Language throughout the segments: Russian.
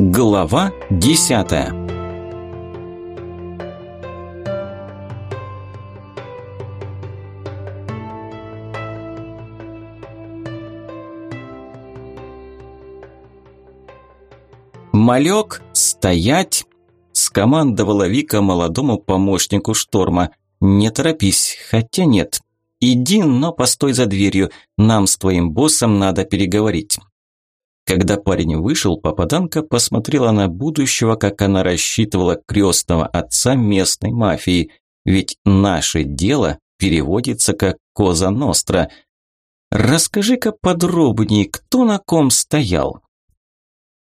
Глава десятая «Малек, стоять!» – скомандовала Вика молодому помощнику шторма. «Не торопись, хотя нет. Иди, но постой за дверью, нам с твоим боссом надо переговорить». Когда парень вышел, попаданка посмотрела на будущего, как она рассчитывала крестного отца местной мафии. Ведь «наше дело» переводится как «коза ностра». «Расскажи-ка подробнее, кто на ком стоял?»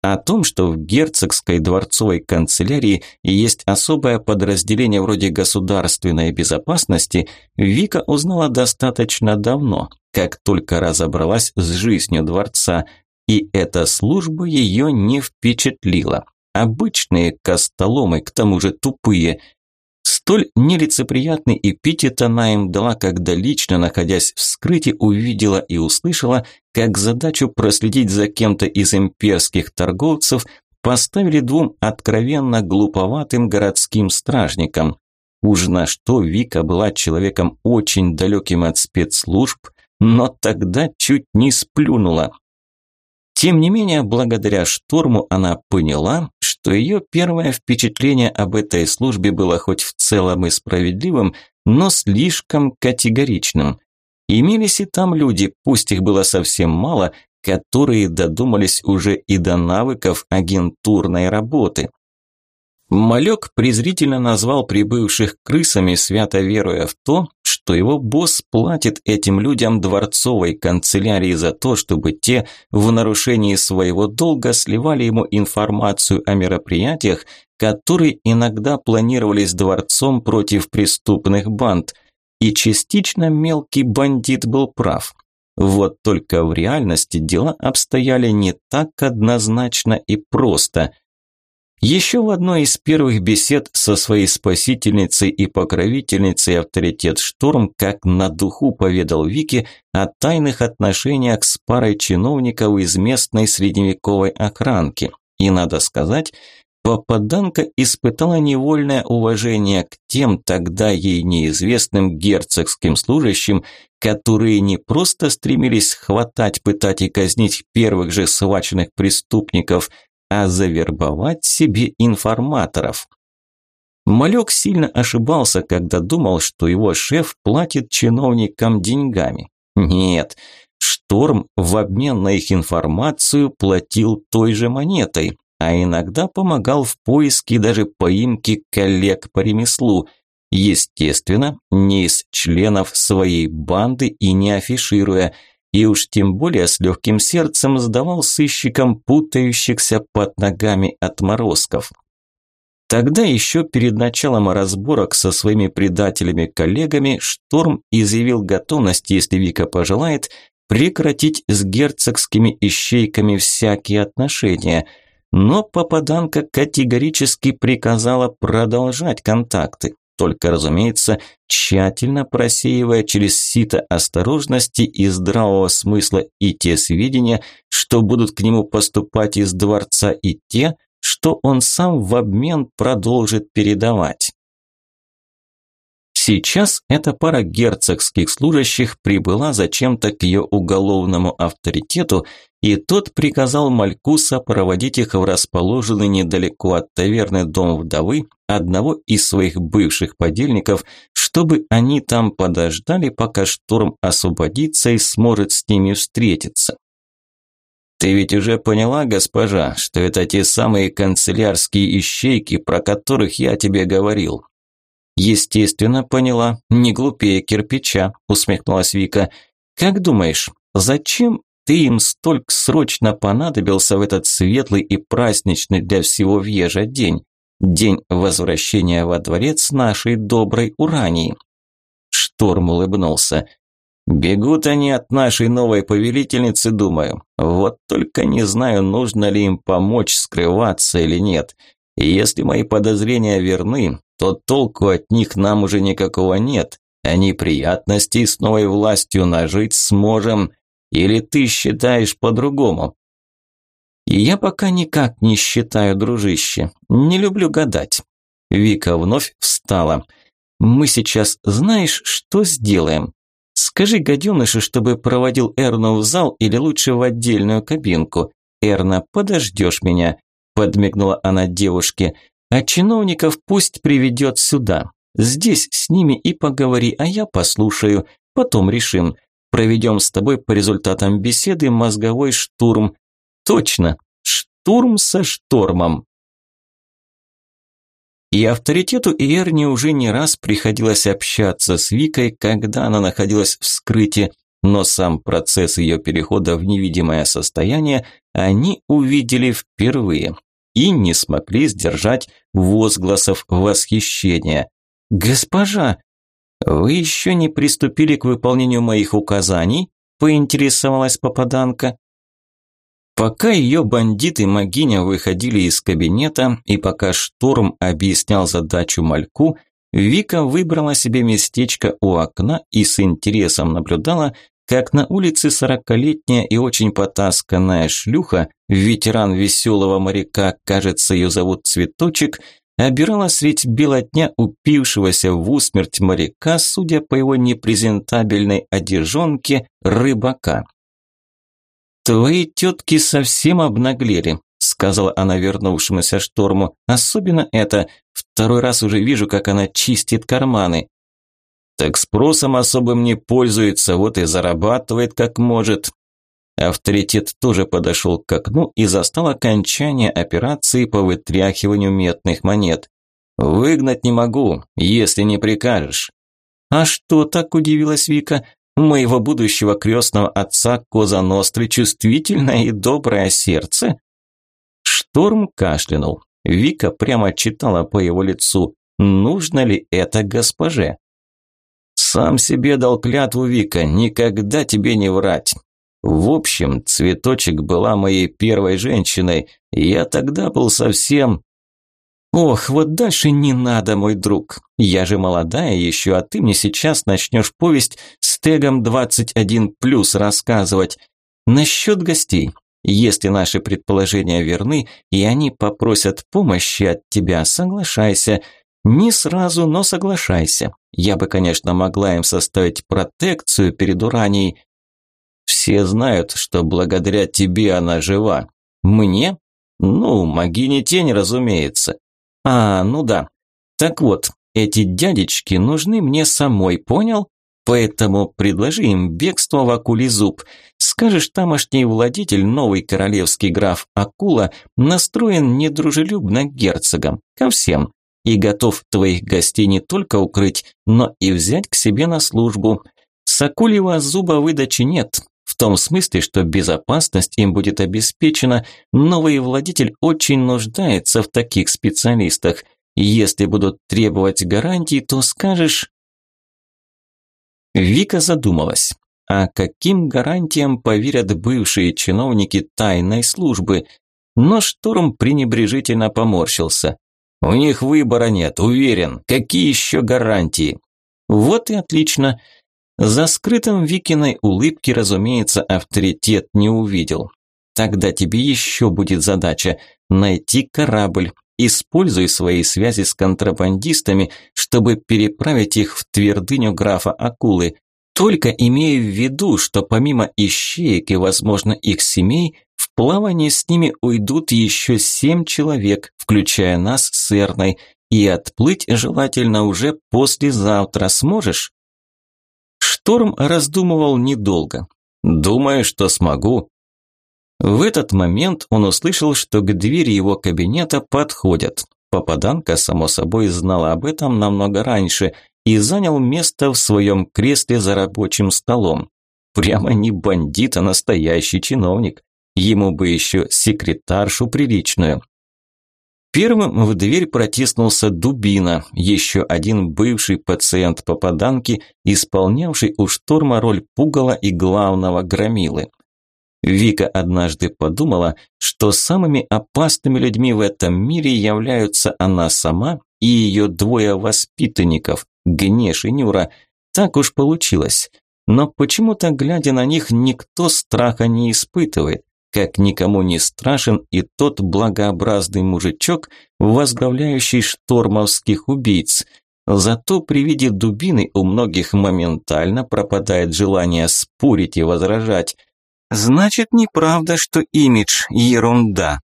О том, что в герцогской дворцовой канцелярии есть особое подразделение вроде государственной безопасности, Вика узнала достаточно давно, как только разобралась с жизнью дворца – и эта служба ее не впечатлила. Обычные костоломы, к тому же тупые. Столь нелицеприятный эпитет она им дала, когда лично, находясь в скрытии, увидела и услышала, как задачу проследить за кем-то из имперских торговцев поставили двум откровенно глуповатым городским стражникам. Уж на что Вика была человеком очень далеким от спецслужб, но тогда чуть не сплюнула. Тем не менее, благодаря шторму она поняла, что ее первое впечатление об этой службе было хоть в целом и справедливым, но слишком категоричным. Имелись и там люди, пусть их было совсем мало, которые додумались уже и до навыков агентурной работы. Малек презрительно назвал прибывших крысами, свято веруя в то, что его босс платит этим людям дворцовой канцелярии за то, чтобы те в нарушении своего долга сливали ему информацию о мероприятиях, которые иногда планировались дворцом против преступных банд. И частично мелкий бандит был прав. Вот только в реальности дела обстояли не так однозначно и просто – еще в одной из первых бесед со своей спасительницей и покровительницей авторитет Шторм как на духу поведал Вике о тайных отношениях с парой чиновников из местной средневековой охранки. И надо сказать, попаданка испытала невольное уважение к тем тогда ей неизвестным герцогским служащим, которые не просто стремились хватать, пытать и казнить первых же схваченных преступников – а завербовать себе информаторов. Малек сильно ошибался, когда думал, что его шеф платит чиновникам деньгами. Нет, Шторм в обмен на их информацию платил той же монетой, а иногда помогал в поиске даже поимке коллег по ремеслу. Естественно, не из членов своей банды и не афишируя – и уж тем более с легким сердцем сдавал сыщикам путающихся под ногами отморозков. Тогда еще перед началом разборок со своими предателями-коллегами Шторм изъявил готовность, если Вика пожелает, прекратить с герцогскими ищейками всякие отношения, но попаданка категорически приказала продолжать контакты только, разумеется, тщательно просеивая через сито осторожности и здравого смысла и те сведения, что будут к нему поступать из дворца, и те, что он сам в обмен продолжит передавать. Сейчас эта пара герцогских служащих прибыла зачем-то к ее уголовному авторитету, и тот приказал Малькуса проводить их в расположенный недалеко от таверны дом вдовы одного из своих бывших подельников, чтобы они там подождали, пока шторм освободится и сможет с ними встретиться. «Ты ведь уже поняла, госпожа, что это те самые канцелярские ищейки, про которых я тебе говорил?» Естественно, поняла, не глупее кирпича, усмехнулась Вика. Как думаешь, зачем ты им столько срочно понадобился в этот светлый и праздничный для всего Вьежа день? День возвращения во дворец нашей доброй Урании. Шторм улыбнулся. Бегут они от нашей новой повелительницы, думаю. Вот только не знаю, нужно ли им помочь скрываться или нет. И если мои подозрения верны, то толку от них нам уже никакого нет, а неприятностей с новой властью нажить сможем. Или ты считаешь по-другому? Я пока никак не считаю, дружище. Не люблю гадать. Вика вновь встала. Мы сейчас знаешь, что сделаем? Скажи гаденышу, чтобы проводил Эрну в зал или лучше в отдельную кабинку. Эрна, подождешь меня, подмигнула она девушке. А чиновников пусть приведет сюда. Здесь с ними и поговори, а я послушаю. Потом решим. Проведем с тобой по результатам беседы мозговой штурм. Точно, штурм со штормом. И авторитету Иерни уже не раз приходилось общаться с Викой, когда она находилась в скрытии, но сам процесс ее перехода в невидимое состояние они увидели впервые и не смогли сдержать возгласов восхищения. «Госпожа, вы еще не приступили к выполнению моих указаний?» – поинтересовалась попаданка. Пока ее бандиты Магиня выходили из кабинета и пока Шторм объяснял задачу Мальку, Вика выбрала себе местечко у окна и с интересом наблюдала, как на улице сорокалетняя и очень потасканная шлюха, ветеран веселого моряка, кажется, ее зовут Цветочек, обирала средь бела дня упившегося в усмерть моряка, судя по его непрезентабельной одежонке, рыбака. «Твои тетки совсем обнаглели», – сказала она вернувшемуся шторму. «Особенно это. Второй раз уже вижу, как она чистит карманы». «Так спросом особым не пользуется, вот и зарабатывает как может». Авторитет тоже подошел к окну и застал окончание операции по вытряхиванию медных монет. «Выгнать не могу, если не прикажешь». «А что так?» – удивилась Вика моего будущего крестного отца Коза Ностры чувствительное и доброе сердце? Шторм кашлянул. Вика прямо читала по его лицу, нужно ли это госпоже. Сам себе дал клятву, Вика, никогда тебе не врать. В общем, цветочек была моей первой женщиной. Я тогда был совсем Ох, вот дальше не надо, мой друг. Я же молодая еще, а ты мне сейчас начнешь повесть с тегом 21 плюс рассказывать. Насчет гостей. Если наши предположения верны, и они попросят помощи от тебя, соглашайся. Не сразу, но соглашайся. Я бы, конечно, могла им составить протекцию перед Уранией. Все знают, что благодаря тебе она жива. Мне? Ну, могини тень, разумеется. А, ну да. Так вот, эти дядечки нужны мне самой, понял? Поэтому предложи им бегство в Акулизуб. Скажешь, тамошний владетель, новый королевский граф Акула, настроен недружелюбно к герцогам, ко всем, и готов твоих гостей не только укрыть, но и взять к себе на службу. С зуба выдачи нет, в том смысле, что безопасность им будет обеспечена, новый владетель очень нуждается в таких специалистах. Если будут требовать гарантий, то скажешь... Вика задумалась. А каким гарантиям поверят бывшие чиновники тайной службы? Но Шторм пренебрежительно поморщился. У них выбора нет, уверен. Какие еще гарантии? Вот и отлично. За скрытым Викиной улыбки, разумеется, авторитет не увидел. Тогда тебе еще будет задача – найти корабль. Используй свои связи с контрабандистами, чтобы переправить их в твердыню графа Акулы. Только имея в виду, что помимо ищеек и, возможно, их семей, плавание с ними уйдут еще семь человек, включая нас с Эрной, и отплыть желательно уже послезавтра сможешь? Шторм раздумывал недолго. «Думаю, что смогу». В этот момент он услышал, что к двери его кабинета подходят. Попаданка, само собой, знала об этом намного раньше и занял место в своем кресле за рабочим столом. Прямо не бандит, а настоящий чиновник. Ему бы еще секретаршу приличную. Первым в дверь протиснулся Дубина, еще один бывший пациент попаданки, исполнявший у шторма роль пугала и главного громилы. Вика однажды подумала, что самыми опасными людьми в этом мире являются она сама и ее двое воспитанников, Гнеш и Нюра. Так уж получилось. Но почему-то, глядя на них, никто страха не испытывает. Как никому не страшен и тот благообразный мужичок, возглавляющий штормовских убийц. Зато при виде дубины у многих моментально пропадает желание спорить и возражать. Значит, неправда, что имидж – ерунда.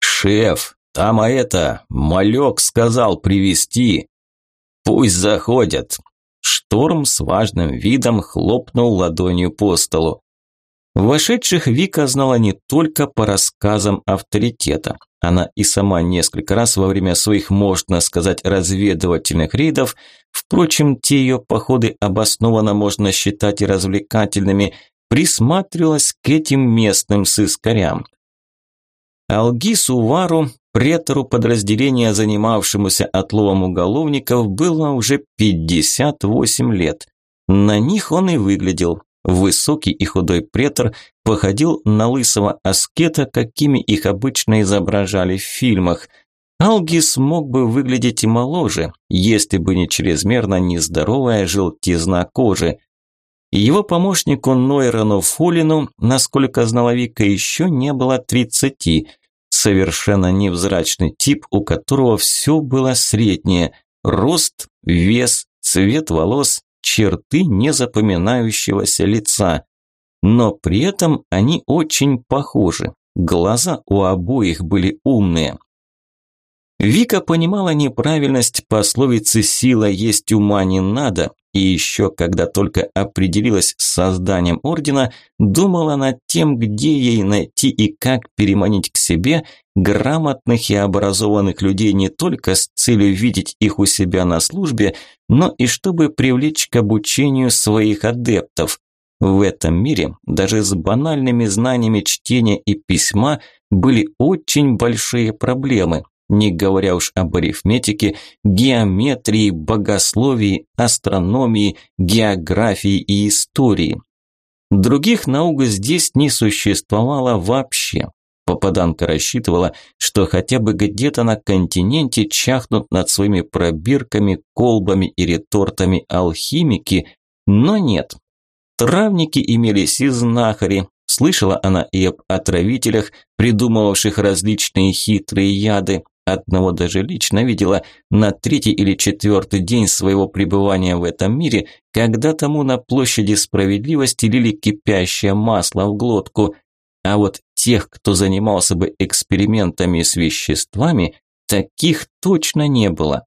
«Шеф, там а это, малек сказал привести. Пусть заходят». Шторм с важным видом хлопнул ладонью по столу. Вошедших Вика знала не только по рассказам авторитета. Она и сама несколько раз во время своих, можно сказать, разведывательных рейдов, впрочем, те ее походы обоснованно можно считать и развлекательными, присматривалась к этим местным сыскарям. Алгису Вару, претору подразделения, занимавшемуся отловом уголовников, было уже 58 лет. На них он и выглядел, Высокий и худой претор походил на лысого аскета, какими их обычно изображали в фильмах. Алгис мог бы выглядеть и моложе, если бы не чрезмерно нездоровая желтизна кожи. Его помощнику Нойрону Фулину, насколько знала Вика, еще не было тридцати. Совершенно невзрачный тип, у которого все было среднее – рост, вес, цвет волос, черты незапоминающегося лица. Но при этом они очень похожи. Глаза у обоих были умные. Вика понимала неправильность пословицы «сила есть ума не надо», и еще когда только определилась с созданием ордена, думала над тем, где ей найти и как переманить к себе грамотных и образованных людей не только с целью видеть их у себя на службе, но и чтобы привлечь к обучению своих адептов. В этом мире даже с банальными знаниями чтения и письма были очень большие проблемы, не говоря уж об арифметике, геометрии, богословии, астрономии, географии и истории. Других наук здесь не существовало вообще. Попаданка рассчитывала, что хотя бы где-то на континенте чахнут над своими пробирками, колбами и ретортами алхимики, но нет. Травники имелись и знахари, слышала она и об отравителях, придумывавших различные хитрые яды, Одного даже лично видела на третий или четвертый день своего пребывания в этом мире, когда тому на площади справедливости лили кипящее масло в глотку. А вот тех, кто занимался бы экспериментами с веществами, таких точно не было.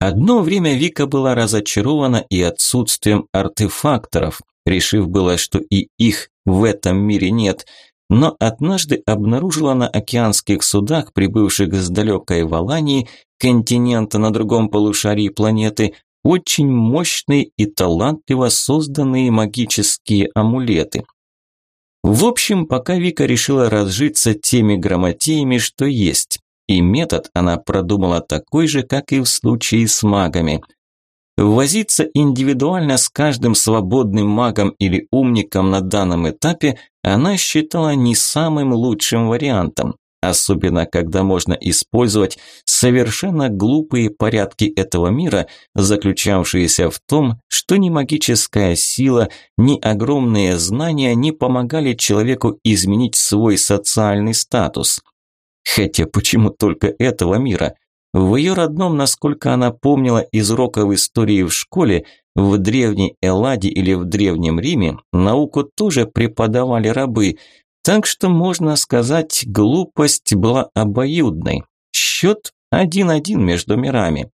Одно время Вика была разочарована и отсутствием артефакторов, решив было, что и их в этом мире нет – но однажды обнаружила на океанских судах, прибывших с далекой Валании, континента на другом полушарии планеты, очень мощные и талантливо созданные магические амулеты. В общем, пока Вика решила разжиться теми грамотеями, что есть, и метод она продумала такой же, как и в случае с магами – Возиться индивидуально с каждым свободным магом или умником на данном этапе она считала не самым лучшим вариантом, особенно когда можно использовать совершенно глупые порядки этого мира, заключавшиеся в том, что ни магическая сила, ни огромные знания не помогали человеку изменить свой социальный статус. Хотя почему только этого мира – в ее родном, насколько она помнила из уроков истории в школе, в древней Элладе или в древнем Риме науку тоже преподавали рабы, так что, можно сказать, глупость была обоюдной. Счет один-один между мирами.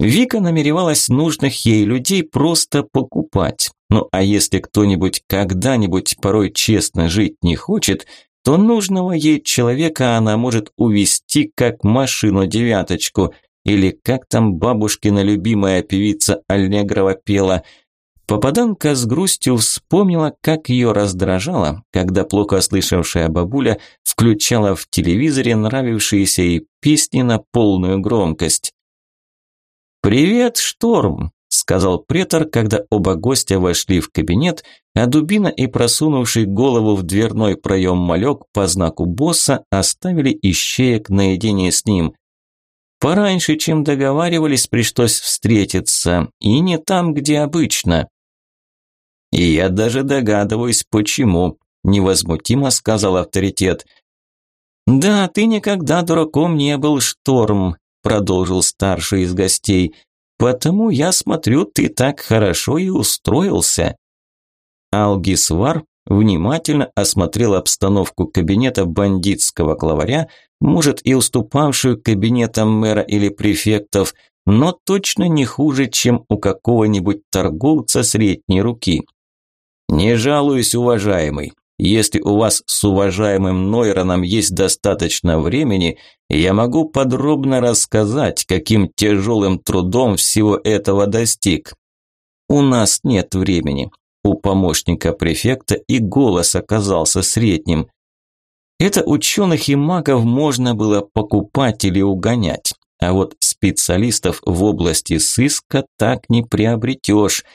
Вика намеревалась нужных ей людей просто покупать. Ну а если кто-нибудь когда-нибудь порой честно жить не хочет, то нужного ей человека она может увести как машину-девяточку, или как там бабушкина любимая певица Альнегрова пела. Попаданка с грустью вспомнила, как ее раздражало, когда плохо слышавшая бабуля включала в телевизоре нравившиеся ей песни на полную громкость. «Привет, Шторм!» Сказал претор, когда оба гостя вошли в кабинет, а Дубина и просунувший голову в дверной проем малек по знаку босса оставили ищеек наедине с ним. Пораньше, чем договаривались, пришлось встретиться, и не там, где обычно. И я даже догадываюсь, почему, невозмутимо сказал авторитет. Да, ты никогда дураком не был, Шторм, продолжил старший из гостей. Потому я смотрю, ты так хорошо и устроился. Алгисвар внимательно осмотрел обстановку кабинета бандитского главаря, может и уступавшую кабинетам мэра или префектов, но точно не хуже, чем у какого-нибудь торговца средней руки. «Не жалуюсь, уважаемый. Если у вас с уважаемым Нойроном есть достаточно времени, я могу подробно рассказать, каким тяжелым трудом всего этого достиг. У нас нет времени. У помощника префекта и голос оказался средним. Это ученых и магов можно было покупать или угонять, а вот специалистов в области сыска так не приобретешь –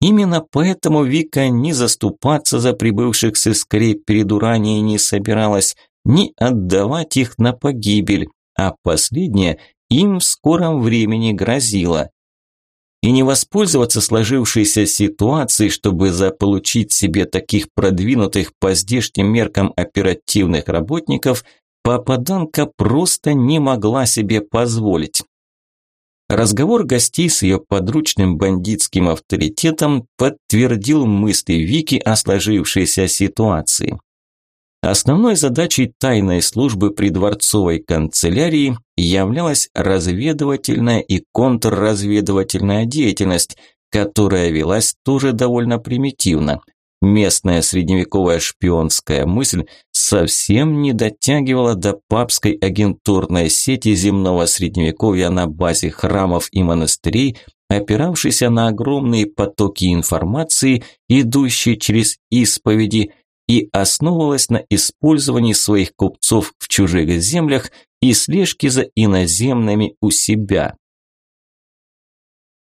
Именно поэтому Вика ни заступаться за прибывших с искрей перед Уранией не собиралась, ни отдавать их на погибель, а последнее им в скором времени грозило. И не воспользоваться сложившейся ситуацией, чтобы заполучить себе таких продвинутых по здешним меркам оперативных работников, попаданка просто не могла себе позволить. Разговор гостей с ее подручным бандитским авторитетом подтвердил мысли Вики о сложившейся ситуации. Основной задачей тайной службы при дворцовой канцелярии являлась разведывательная и контрразведывательная деятельность, которая велась тоже довольно примитивно – Местная средневековая шпионская мысль совсем не дотягивала до папской агентурной сети земного средневековья на базе храмов и монастырей, опиравшейся на огромные потоки информации, идущие через исповеди, и основывалась на использовании своих купцов в чужих землях и слежке за иноземными у себя.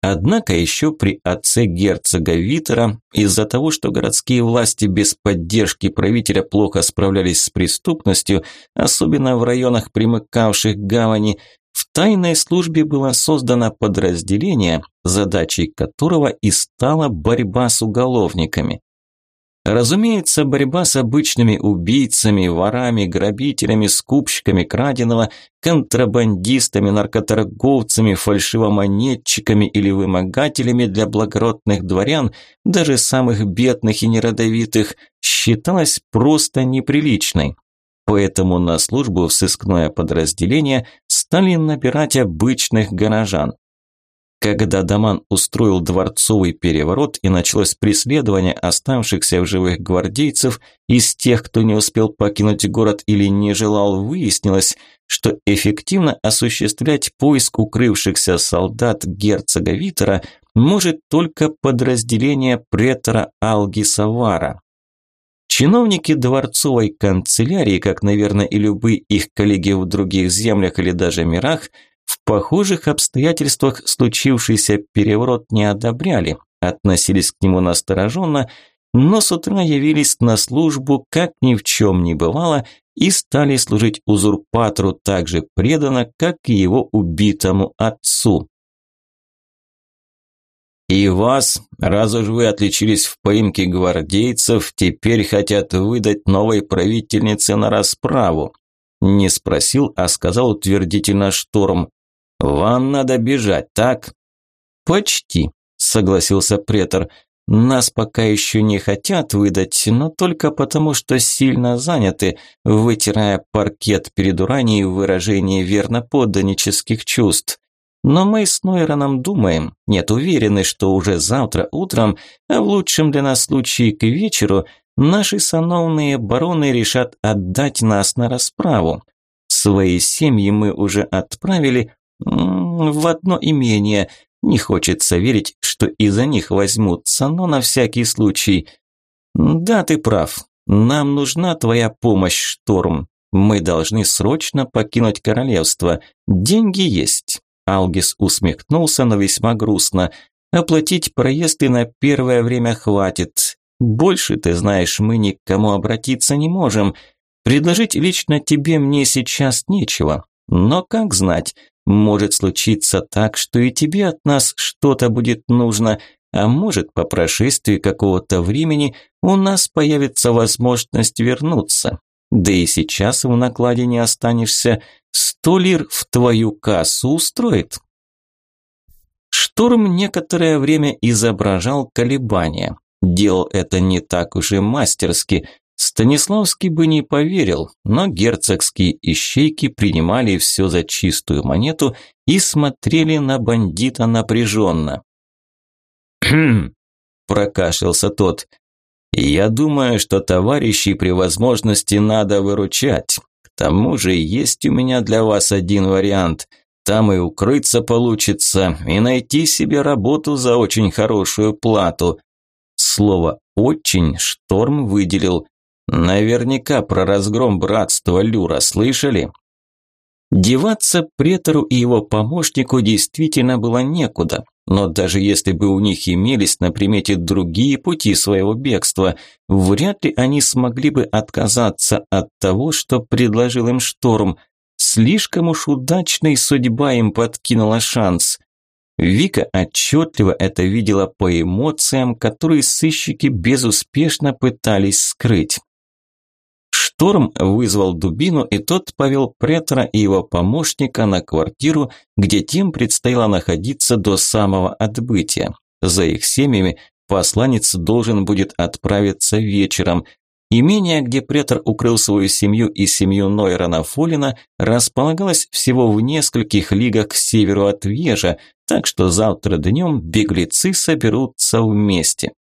Однако еще при отце герцога Витера, из-за того, что городские власти без поддержки правителя плохо справлялись с преступностью, особенно в районах, примыкавших к гавани, в тайной службе было создано подразделение, задачей которого и стала борьба с уголовниками. Разумеется, борьба с обычными убийцами, ворами, грабителями, скупщиками краденого, контрабандистами, наркоторговцами, фальшивомонетчиками или вымогателями для благородных дворян, даже самых бедных и неродовитых, считалась просто неприличной. Поэтому на службу в сыскное подразделение стали набирать обычных горожан. Когда Даман устроил дворцовый переворот и началось преследование оставшихся в живых гвардейцев из тех, кто не успел покинуть город или не желал, выяснилось, что эффективно осуществлять поиск укрывшихся солдат герцога Витера может только подразделение претора Алгисавара. Чиновники дворцовой канцелярии, как, наверное, и любые их коллеги в других землях или даже мирах – в похожих обстоятельствах случившийся переворот не одобряли, относились к нему настороженно, но с утра явились на службу, как ни в чем не бывало, и стали служить узурпатору так же преданно, как и его убитому отцу. «И вас, раз уж вы отличились в поимке гвардейцев, теперь хотят выдать новой правительнице на расправу», не спросил, а сказал утвердительно Шторм. «Вам надо бежать, так?» «Почти», – согласился претор. «Нас пока еще не хотят выдать, но только потому, что сильно заняты, вытирая паркет перед уранией в выражении верноподданнических чувств. Но мы с Нойроном думаем, нет, уверены, что уже завтра утром, а в лучшем для нас случае к вечеру, наши сановные бароны решат отдать нас на расправу. Свои семьи мы уже отправили, в одно имение. Не хочется верить, что из-за них возьмутся, но на всякий случай. Да, ты прав. Нам нужна твоя помощь, Шторм. Мы должны срочно покинуть королевство. Деньги есть. Алгис усмехнулся, но весьма грустно. Оплатить проезды на первое время хватит. Больше, ты знаешь, мы ни к кому обратиться не можем. Предложить лично тебе мне сейчас нечего. Но как знать, может случиться так, что и тебе от нас что-то будет нужно, а может, по прошествии какого-то времени у нас появится возможность вернуться. Да и сейчас в накладе не останешься. Сто лир в твою кассу устроит. Шторм некоторое время изображал колебания. Делал это не так уж и мастерски. Станиславский бы не поверил, но герцогские ищейки принимали все за чистую монету и смотрели на бандита напряженно. «Хм!» – прокашлялся тот. «Я думаю, что товарищей при возможности надо выручать. К тому же есть у меня для вас один вариант. Там и укрыться получится, и найти себе работу за очень хорошую плату». Слово «очень» Шторм выделил. Наверняка про разгром братства Люра слышали? Деваться претору и его помощнику действительно было некуда. Но даже если бы у них имелись на примете другие пути своего бегства, вряд ли они смогли бы отказаться от того, что предложил им шторм. Слишком уж удачной судьба им подкинула шанс. Вика отчетливо это видела по эмоциям, которые сыщики безуспешно пытались скрыть. Шторм вызвал Дубину, и тот повел претора и его помощника на квартиру, где тем предстояло находиться до самого отбытия. За их семьями посланец должен будет отправиться вечером. Имение, где претор укрыл свою семью и семью Нойрона Фолина, располагалось всего в нескольких лигах к северу от Вежа, так что завтра днем беглецы соберутся вместе.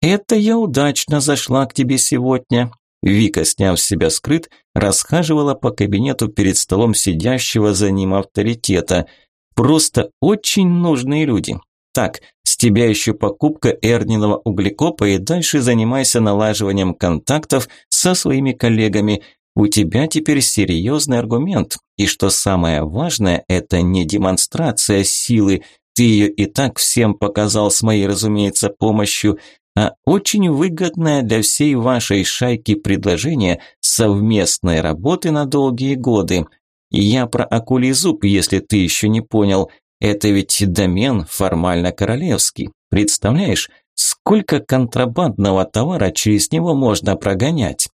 «Это я удачно зашла к тебе сегодня», Вика, сняв с себя скрыт, расхаживала по кабинету перед столом сидящего за ним авторитета. Просто очень нужные люди. Так, с тебя еще покупка эрниного углекопа и дальше занимайся налаживанием контактов со своими коллегами. У тебя теперь серьезный аргумент. И что самое важное, это не демонстрация силы. Ты ее и так всем показал с моей, разумеется, помощью а очень выгодное для всей вашей шайки предложение совместной работы на долгие годы. Я про акулий зуб, если ты еще не понял. Это ведь домен формально королевский. Представляешь, сколько контрабандного товара через него можно прогонять?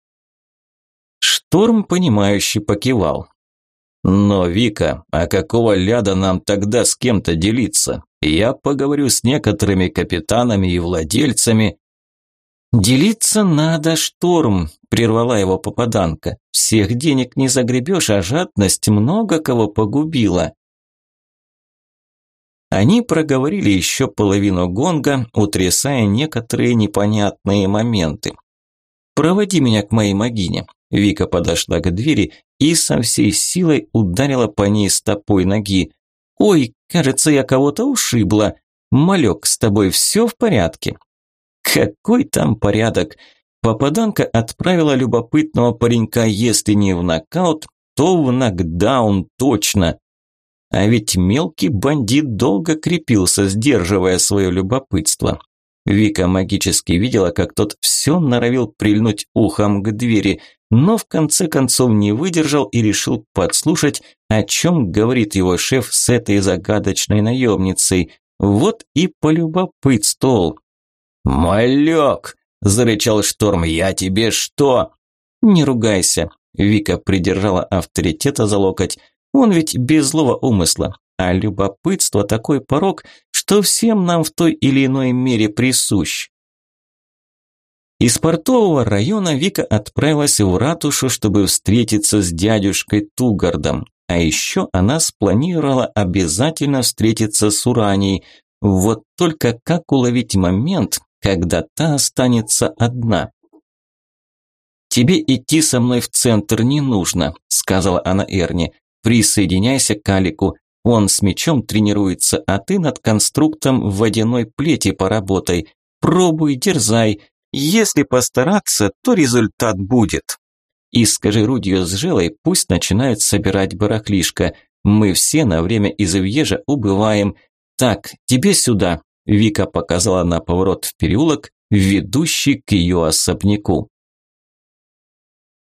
Шторм, понимающий, покивал. Но, Вика, а какого ляда нам тогда с кем-то делиться? Я поговорю с некоторыми капитанами и владельцами. Делиться надо, Шторм, прервала его попаданка. Всех денег не загребешь, а жадность много кого погубила. Они проговорили еще половину гонга, утрясая некоторые непонятные моменты. «Проводи меня к моей могине». Вика подошла к двери и со всей силой ударила по ней стопой ноги. «Ой, кажется, я кого-то ушибла. Малек, с тобой все в порядке?» «Какой там порядок?» Попаданка отправила любопытного паренька, если не в нокаут, то в нокдаун точно. А ведь мелкий бандит долго крепился, сдерживая свое любопытство. Вика магически видела, как тот все норовил прильнуть ухом к двери, но в конце концов не выдержал и решил подслушать, о чем говорит его шеф с этой загадочной наемницей. Вот и полюбопытствовал. «Малек!» – зарычал Шторм. «Я тебе что?» «Не ругайся!» – Вика придержала авторитета за локоть. «Он ведь без злого умысла. А любопытство такой порог, что всем нам в той или иной мере присущ. Из портового района Вика отправилась в ратушу, чтобы встретиться с дядюшкой Тугардом. А еще она спланировала обязательно встретиться с Уранией. Вот только как уловить момент, когда та останется одна? «Тебе идти со мной в центр не нужно», – сказала она Эрни. «Присоединяйся к Алику. Он с мечом тренируется, а ты над конструктом в водяной плети поработай. Пробуй, дерзай. Если постараться, то результат будет. И скажи Рудью с Желой, пусть начинают собирать барахлишко. Мы все на время из Ивьежа убываем. Так, тебе сюда. Вика показала на поворот в переулок, ведущий к ее особняку.